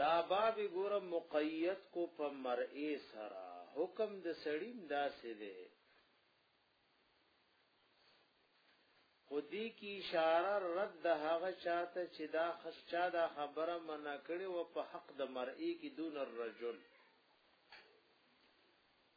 دا باب ګور مقید کو په مرئی سرا حکم د سړیم داسې دی خودی کی اشاره رد د هغه چاته چې دا خشچا دا خبره منا کړي او په حق د مرئی کی دون الرجل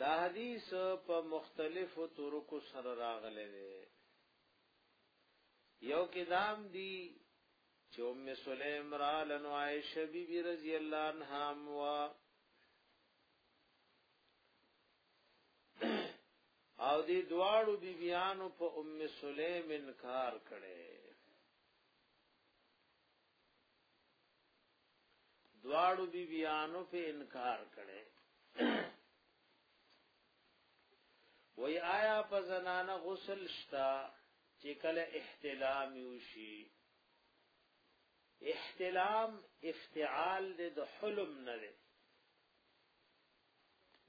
دا حدیث په مختلفو طرقو سره راغلی دی یو کدام دی چې ام سلیم را لنو عائشه بی بی رضی الله عنها موا او دی دواړو بی بیانو په ام سلیم انکار کړي دواړو بی بیانو په انکار کړي وای آیا په زنانه غسل شتا چې کله احتلام یوشي احتلام افتعال د حلم نه دی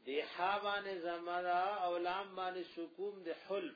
دی حابان زمرا او لام باندې سکوم د حلم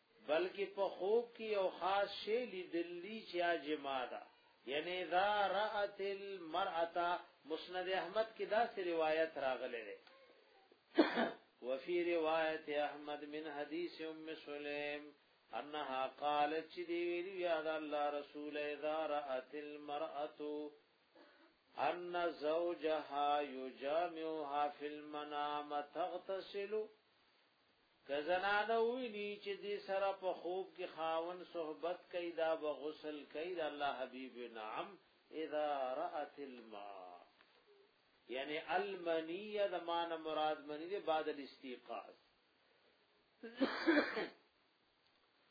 بلکې په خوب کې یو خاص شی لیدلی چې اجما ده یعنی ذا رات المرأه مسند احمد کې دا سه روایت راغلی دی وفي روایت احمد من حدیث ام سلیم انها قالت چې دی ویلی یا الله رسول ذا رات المرأه ان زوجها یجامعها فی المنام تغتسل که زنانه ویني چې دې سره په خوب کې خاون صحبت کوي دا به غسل کوي دا الله حبیب نعم اذا رات الماء یعنی المنیه د مان مراد منی دی بعد الاستيقاظ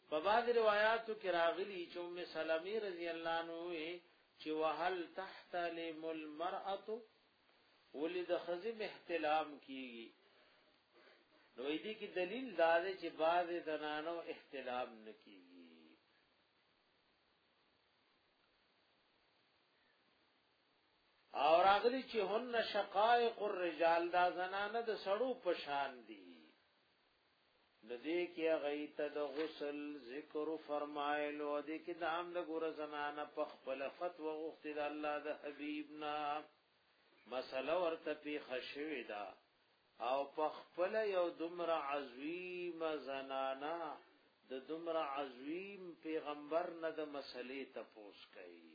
په بعض روایتو کې راغلي چې ام سلمہ رضی الله عنها چې وهل تحت لمل مرأه ولې د خزم احتلام کیږي نو دې کې دلیل دا دی چې بعض زنانو احتلام نکیږي او راغلی چې هن شقائق الرجال دا زنانه د سړو پشان دي د دې کې غیت د غسل ذکر فرمایل او د کې د عام د ګور زنانه په خپل فتوا غوښتي د الله د حبیب نه مسله ورته پی خشوي دا او په خپل یو دمر عظیم زنانه د دمر عظیم پیغمبر نه د مسلې تپوس کوي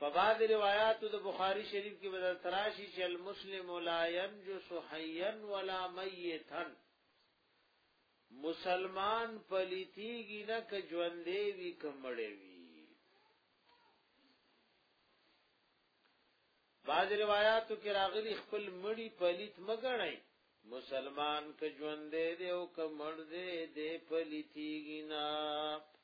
په بعض روایاتو د بخاری شریف کې بدل تراشی چې المسلم لا ينجس حيا ولا ميتا مسلمان پلیتیږي نه ک ژوندې وی کمړې وی بعض روایاتو کې راغلي خپل مړی پلیت مګړای مسلمان ک ژوندې دی او کمړ دې دې پلیتیږي نه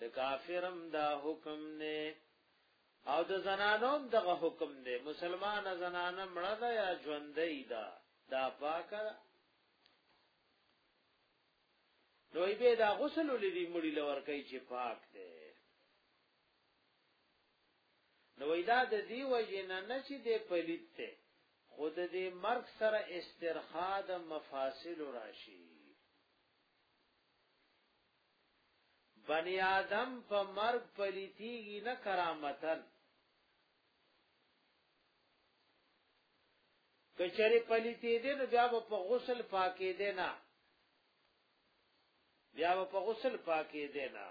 د کافرم دا حکم نه او د زنانوم دغه حکم دی مسلمان زنانه مړه ده یا ژوندۍ ده دا پاکه نو به دا غسل لري مړی لور کوي چې پاک دی نو دا د دی وجه نه نه چې د پلیت ته خود دې مرګ سره استرخاد مفاصل راشي بنی آدم په مرګ پلیتیږي نه کرامتن کچری پلیتی دې نو بیا په غسل پاکې دې نه بیا په غسل پاکې دې نه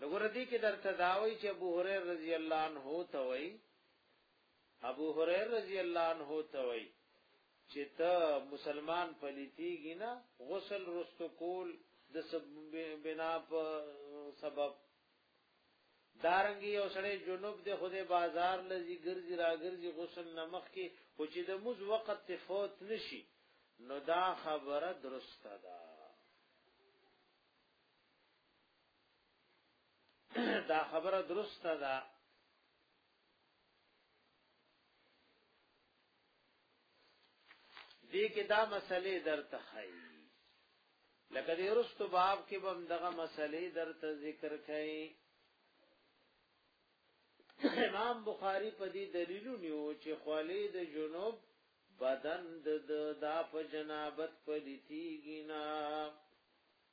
نګور دې کې درته داوي چې ابو هريره رضی الله عنه ته وای ابو هريره رضی الله عنه ته وای چې ته مسلمان پلیتیږي نه غسل رستو کول د بنا په سبب دارنګي او سړی جنوب د خوده بازار لذي ګرځي را ګرځي غسل نمخ کې خو چې د موز وخت ته فوت نشي نو دا خبره درسته ده دا خبره درسته ده دې کې دا مسلې درته خای لکه دې ورستو باب کې بم دغه مسلې درته ذکر کړي امام بخاری په دې دلیلو نیو چې خولې د جنوب بدن د دا په جنابت په لتیږي نه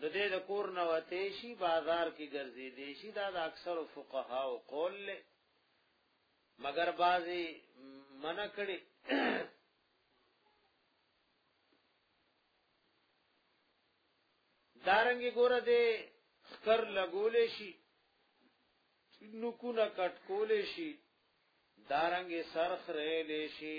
د دې د کور نه وته شي بازار کې ګرځي دي شي دا د اکثر فقها او قول له مگر بازي منع کړي دارنګي ګوره دې خکر لګولې شي نکونه کټ کولې شي دارنګي سرخ رېلې شي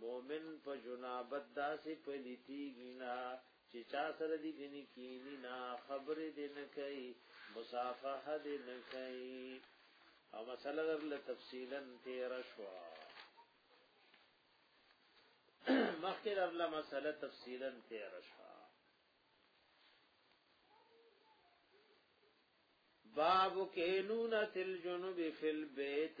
مومن په جنابت داسې پلیتیږي نه چې چا سره دي غني کینی نه خبرې دې نه کوي مصافحه دې نه کوي او مسله درل تفصیلا تیر شو مخکې درل مسله تفصیلا تیر شو باب کینونت الجنوب فی البیت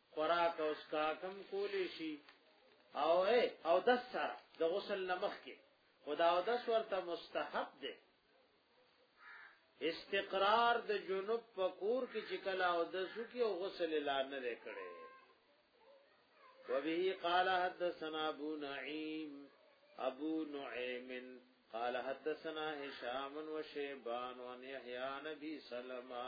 خوراک او سکاکم کولی شي او اے او د سره د غسل نمخ کې خدا او د ورته مستحب دی استقرار د جنوب پکور کې چې کلا او د سکی او غسل لا نه کړي وبه قال حدثنا ابو نعيم ابو نعيم قال حدثنا هشام وشيبان وان يحيى نبي سلمہ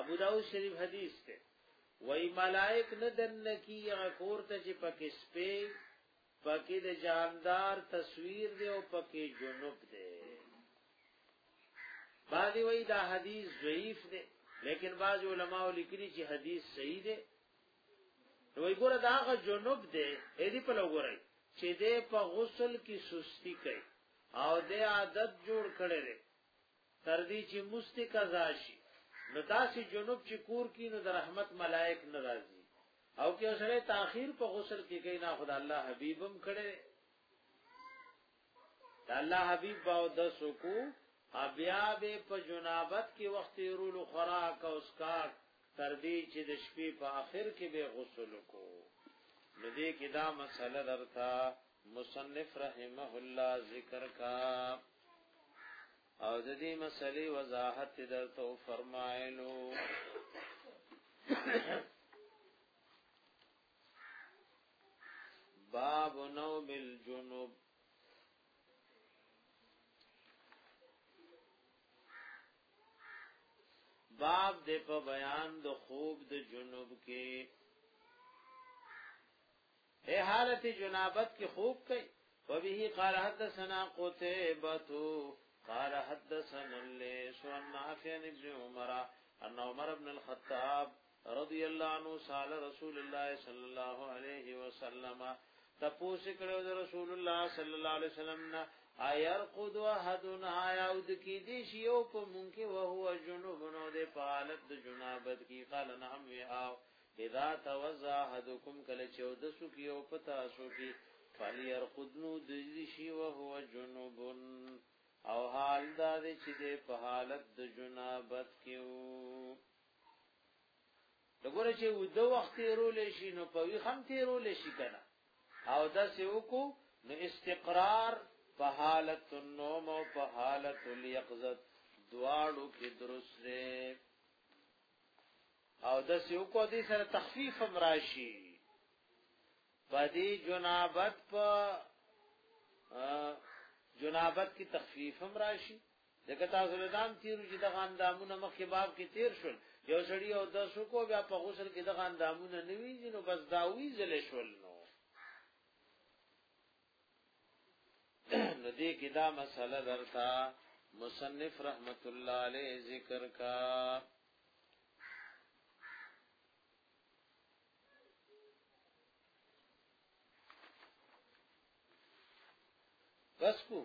ابو داود شریف حدیث ته وای ملائک نه دن کی هغه کور ته چې پکې سپې پکې د جاندار تصویر دی او پکې جنوب دی بعضی وای دا حدیث ضعیف دی لیکن بعض علما لیکلي چې حدیث صحیح دی وای ګوره دا هغه جنوب دی اې دی په لګورای چې دې په غسل کې سستی کوي او دې عادت جوړ کړي تر دې چې مستی قضا شي نو داسې جنوب چې کور کې نو د رحمت ملائک ناراضي او کې سره تاخير په غسل کې کوي نه خدای الله حبيبم کړي د الله حبيب باو د سکو بیا به په جنابت کې وخت رول خوراک او اسکار تر دې چې د شپې په آخر کې به غسل کو نو دې کې دا مسله درته مصنف رحمه الله ذکر کا او د دې مسلې وضاحت درته فرمایلو باب نوم الجنوب باب دې په بیان د خوب د جنوب کې اے حالت جنابت کې خوب کوي وبه قال حدثنا قتيبه قال حدثنا الليث عن نافع بن عمر ان عمر بن الخطاب رضی الله عنه سال رسول الله صلی الله علیه وسلم تپوس کړو د رسول الله صلی الله علیه وسلم نه ایر قد وحدن آیا او د کی دی شی او کو مونږه او هو جنوب نو د پالت د جنابت کی قال نعم وی او اذا توزع احدكم کله چې اودسو کې او پتا سو کې فليرقدنو د دې شی او هو جنوبن او حال دا دې چې دې په حالت د جنابت کې وو دغه چې و دوه وخت رول شي نو په وی خم ته رول شي کنه او دا سې وکړو نو استقرار په حالت النوم او په حالت اليقظه دواړو کې درست دی او د سیو کو دې سره تخفیف هم راشي پدې جنابت په جنابت کی تخفیف هم راشي دغه تاسو له دام تیر چې دغه اندامونه مخکې باب کې تیر شول یو سړی او د سو کو بیا په غسل کې دغه اندامونه نوی دي نو بس داوی زل شول نو نو دې کې دا مسله درته مصنف رحمت الله علیه ذکر کا بس کو